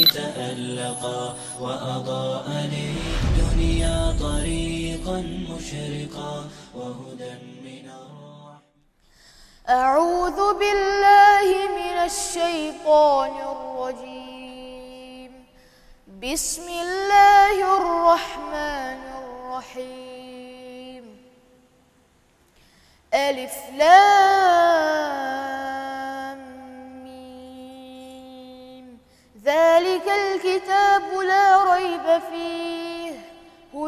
تألقا وأضاء للدنيا طريقا مشرقا وهدى من الرحمن. أعوذ بالله من الشيطان الرجيم. بسم الله الرحمن الرحيم. ألف لام.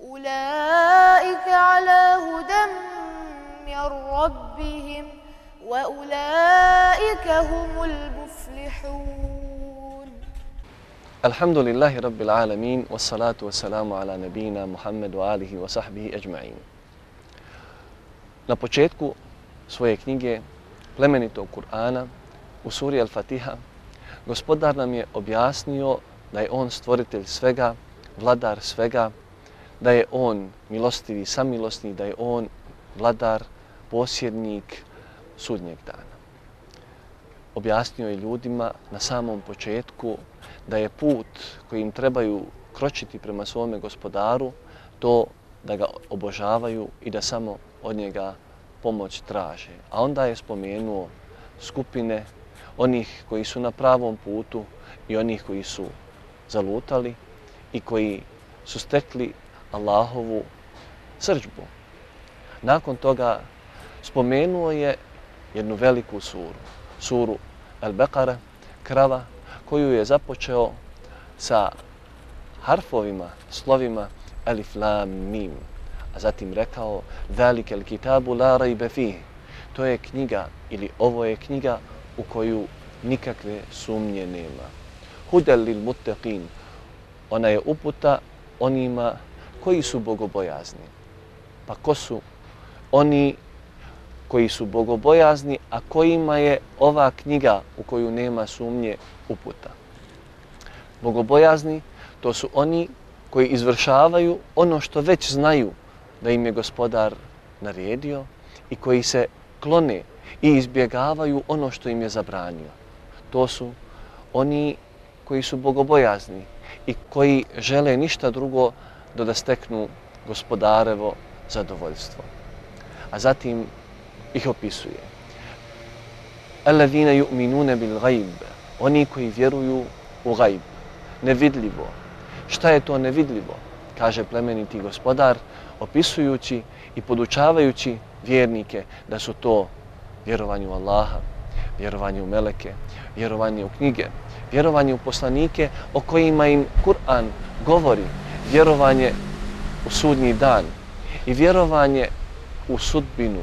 أولئك على هدى من ربهم وأولئك هم المفلحون الحمد لله رب العالمين والصلاة والسلام على نبينا محمد وآله وصحبه أجمعين Na početku svoje knjige plemenitog Kur'ana u suri Al-Fatiha gospodar nam je objasnio da je on stvoritelj svega, vladar svega, da je on milostivi, samilostni, da je on vladar, posjednik sudnjeg dana. Objasnio je ljudima na samom početku da je put kojim trebaju kročiti prema svome gospodaru to da ga obožavaju i da samo od njega pomoć traže. A onda je spomenuo skupine onih koji su na pravom putu i onih koji su zalutali i koji su stekli Allahovu srđbu. Nakon toga spomenuo je jednu veliku suru, suru Al-Baqara, krava, koju je započeo sa harfovima, slovima Alif Lam Mim, a zatim rekao Zalike al kitabu la rajbe fih. To je knjiga ili ovo je knjiga u koju nikakve sumnje nema. Hudel lil muttaqin. Ona je uputa onima koji su bogobojazni. Pa ko su oni koji su bogobojazni, a kojima je ova knjiga u koju nema sumnje uputa. Bogobojazni to su oni koji izvršavaju ono što već znaju da im je gospodar naredio i koji se klone i izbjegavaju ono što im je zabranio. To su oni koji su bogobojazni i koji žele ništa drugo do da steknu gospodarevo zadovoljstvo. A zatim ih opisuje. Alladhina yu'minuna bil ghaib. Oni koji vjeruju u ghaib, nevidljivo. Šta je to nevidljivo? Kaže plemeniti gospodar, opisujući i podučavajući vjernike da su to vjerovanje u Allaha, vjerovanje u meleke, vjerovanje u knjige, vjerovanje u poslanike o kojima im Kur'an govori, vjerovanje u sudnji dan i vjerovanje u sudbinu,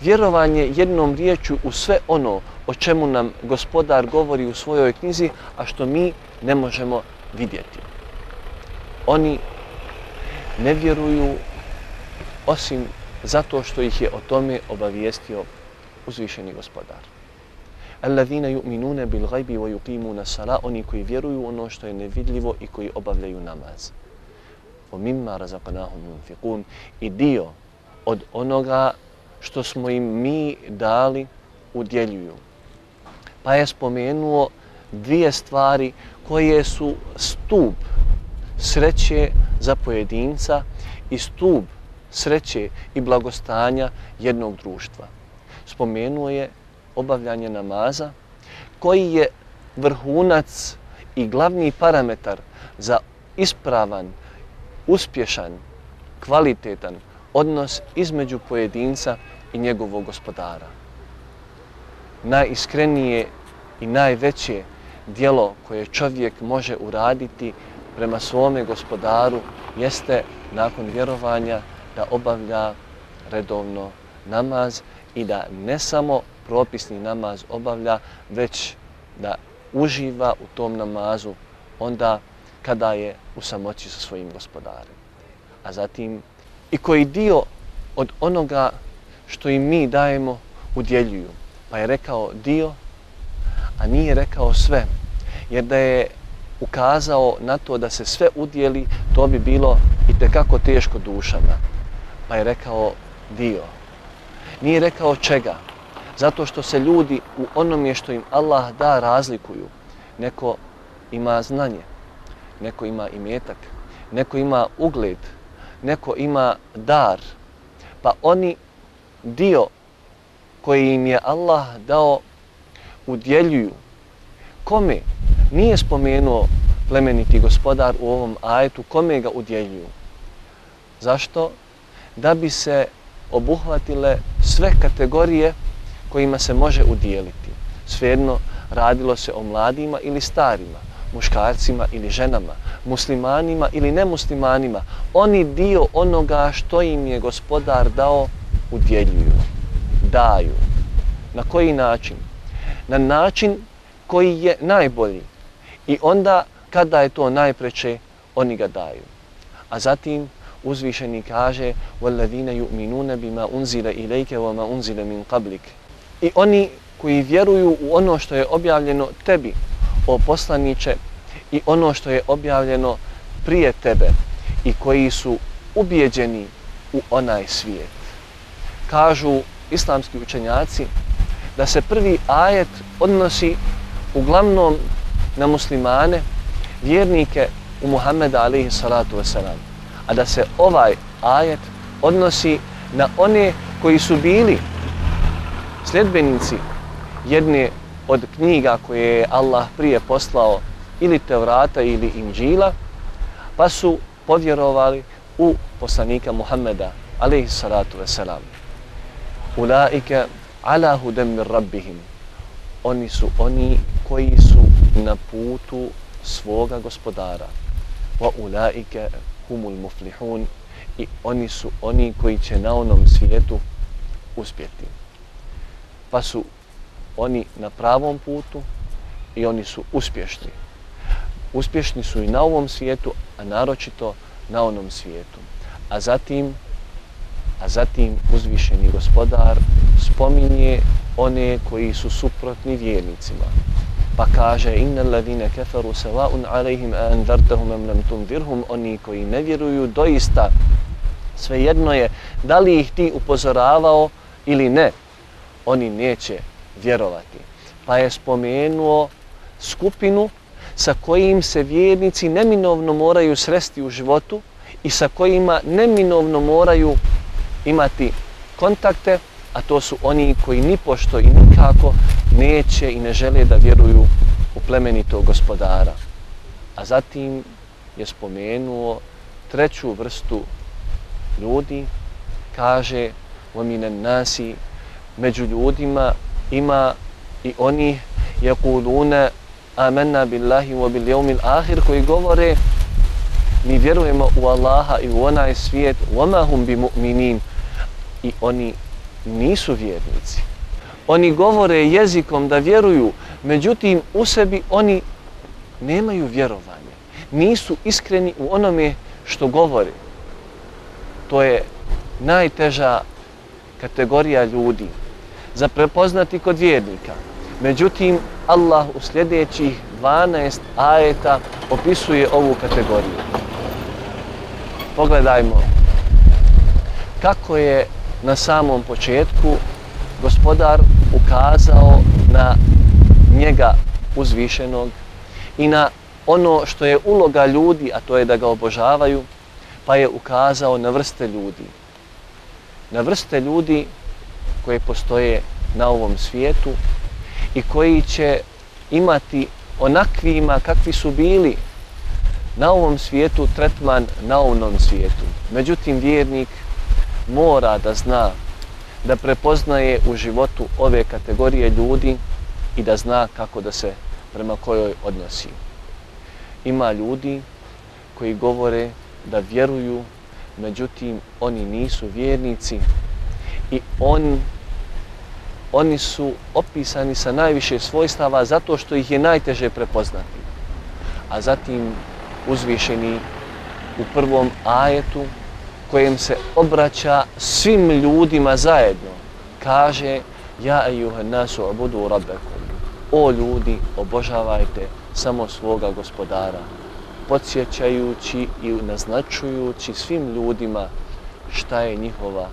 vjerovanje jednom riječu u sve ono o čemu nam gospodar govori u svojoj knjizi, a što mi ne možemo vidjeti. Oni ne vjeruju osim zato što ih je o tome obavijestio uzvišeni gospodar. Alladhina yu'minuna bil ghaibi wa yuqimuna as-salata oni koji vjeruju ono što je nevidljivo i koji obavljaju namaz. O mimma razaqnahum yunfiqun i dio od onoga što smo im mi dali udjeljuju. Pa je spomenuo dvije stvari koje su stup sreće za pojedinca i stup sreće i blagostanja jednog društva. Spomenuo je obavljanje namaza koji je vrhunac i glavni parametar za ispravan, uspješan, kvalitetan odnos između pojedinca i njegovog gospodara. najiskrenije i najveće dijelo koje čovjek može uraditi prema svome gospodaru jeste nakon vjerovanja da obavlja redovno namaz i da ne samo propisni namaz obavlja, već da uživa u tom namazu onda kada je u samoći sa svojim gospodarem. A zatim i koji dio od onoga što im mi dajemo udjeljuju. Pa je rekao dio, a nije rekao sve. Jer da je ukazao na to da se sve udjeli, to bi bilo i tekako teško dušama. Pa je rekao dio. Nije rekao čega. Zato što se ljudi u onome što im Allah da razlikuju. Neko ima znanje, neko ima imetak, neko ima ugled, neko ima dar. Pa oni dio koji im je Allah dao udjeljuju. Kome? Nije spomenuo plemeniti gospodar u ovom ajetu kome ga udjeljuju. Zašto? Da bi se obuhvatile sve kategorije kojima se može udjeliti. Svejedno radilo se o mladima ili starima, muškarcima ili ženama, muslimanima ili nemuslimanima. Oni dio onoga što im je gospodar dao udjeljuju, daju. Na koji način? Na način koji je najbolji. I onda kada je to najpreče, oni ga daju. A zatim uzvišeni kaže وَالَّذِينَ يُؤْمِنُونَ بِمَا أُنزِلَ إِلَيْكَ وَمَا أُنزِلَ مِنْ قَبْلِكَ I oni koji vjeruju u ono što je objavljeno tebi, o poslaniće, i ono što je objavljeno prije tebe i koji su ubijeđeni u onaj svijet. Kažu islamski učenjaci da se prvi ajet odnosi uglavnom na muslimane, vjernike u Muhammeda alihi salatu wasalam. A da se ovaj ajet odnosi na one koji su bili sljedbenici jedne od knjiga koje je Allah prije poslao ili Tevrata ili Inđila, pa su povjerovali u poslanika Muhammeda alaihi salatu veselam. Ulaike ala hudem mir rabbihim. Oni su oni koji su na putu svoga gospodara. Wa ulaike humul muflihun. I oni su oni koji će na onom svijetu uspjeti. Pa su oni na pravom putu i oni su uspješni. Uspješni su i na ovom svijetu, a naročito na onom svijetu. A zatim, a zatim uzvišeni gospodar spominje one koji su suprotni vjernicima. Pa kaže inna alladhina kafaru sawa'un 'alayhim a anzartahum am lam tunzirhum oni koji ne vjeruju doista svejedno je da li ih ti upozoravao ili ne oni neće vjerovati pa je spomenuo skupinu sa kojim se vjernici neminovno moraju sresti u životu i sa kojima neminovno moraju imati kontakte a to su oni koji ni pošto i nikako neće i ne žele da vjeruju u plemenitog gospodara. A zatim je spomenuo treću vrstu ljudi, kaže وَمِنَ nasi među ljudima ima i oni jakuluna amanna billahi wa bil yawmil akhir koji govore mi vjerujemo u Allaha i u onaj svijet wama hum bi mu'minin i oni nisu vjernici. Oni govore jezikom da vjeruju međutim u sebi oni nemaju vjerovanje. Nisu iskreni u onome što govore. To je najteža kategorija ljudi za prepoznati kod vjernika. Međutim, Allah u sljedećih 12 ajeta opisuje ovu kategoriju. Pogledajmo kako je na samom početku gospodar ukazao na njega uzvišenog i na ono što je uloga ljudi, a to je da ga obožavaju, pa je ukazao na vrste ljudi. Na vrste ljudi koje postoje na ovom svijetu i koji će imati onakvima kakvi su bili na ovom svijetu tretman na ovom svijetu. Međutim, vjernik mora da zna da prepoznaje u životu ove kategorije ljudi i da zna kako da se prema kojoj odnosi. Ima ljudi koji govore da vjeruju, međutim oni nisu vjernici i on, oni su opisani sa najviše svojstava zato što ih je najteže prepoznati. A zatim uzvišeni u prvom ajetu kojem se obraća svim ljudima zajedno. Kaže, ja ejuhan nasu obudu rabbekum. O ljudi, obožavajte samo svoga gospodara, podsjećajući i naznačujući svim ljudima šta je njihova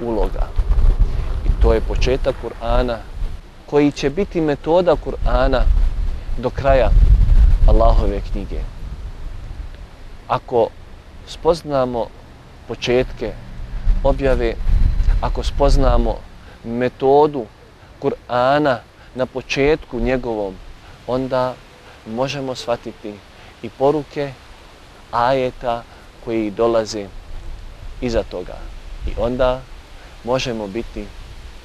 uloga. To je početak Kur'ana koji će biti metoda Kur'ana do kraja Allahove knjige. Ako spoznamo početke objave, ako spoznamo metodu Kur'ana na početku njegovom, onda možemo shvatiti i poruke ajeta koji dolaze iza toga. I onda možemo biti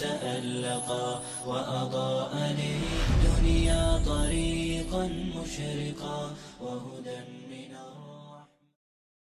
تألقا وأضاء للدنيا طريقا مشرقا وهدى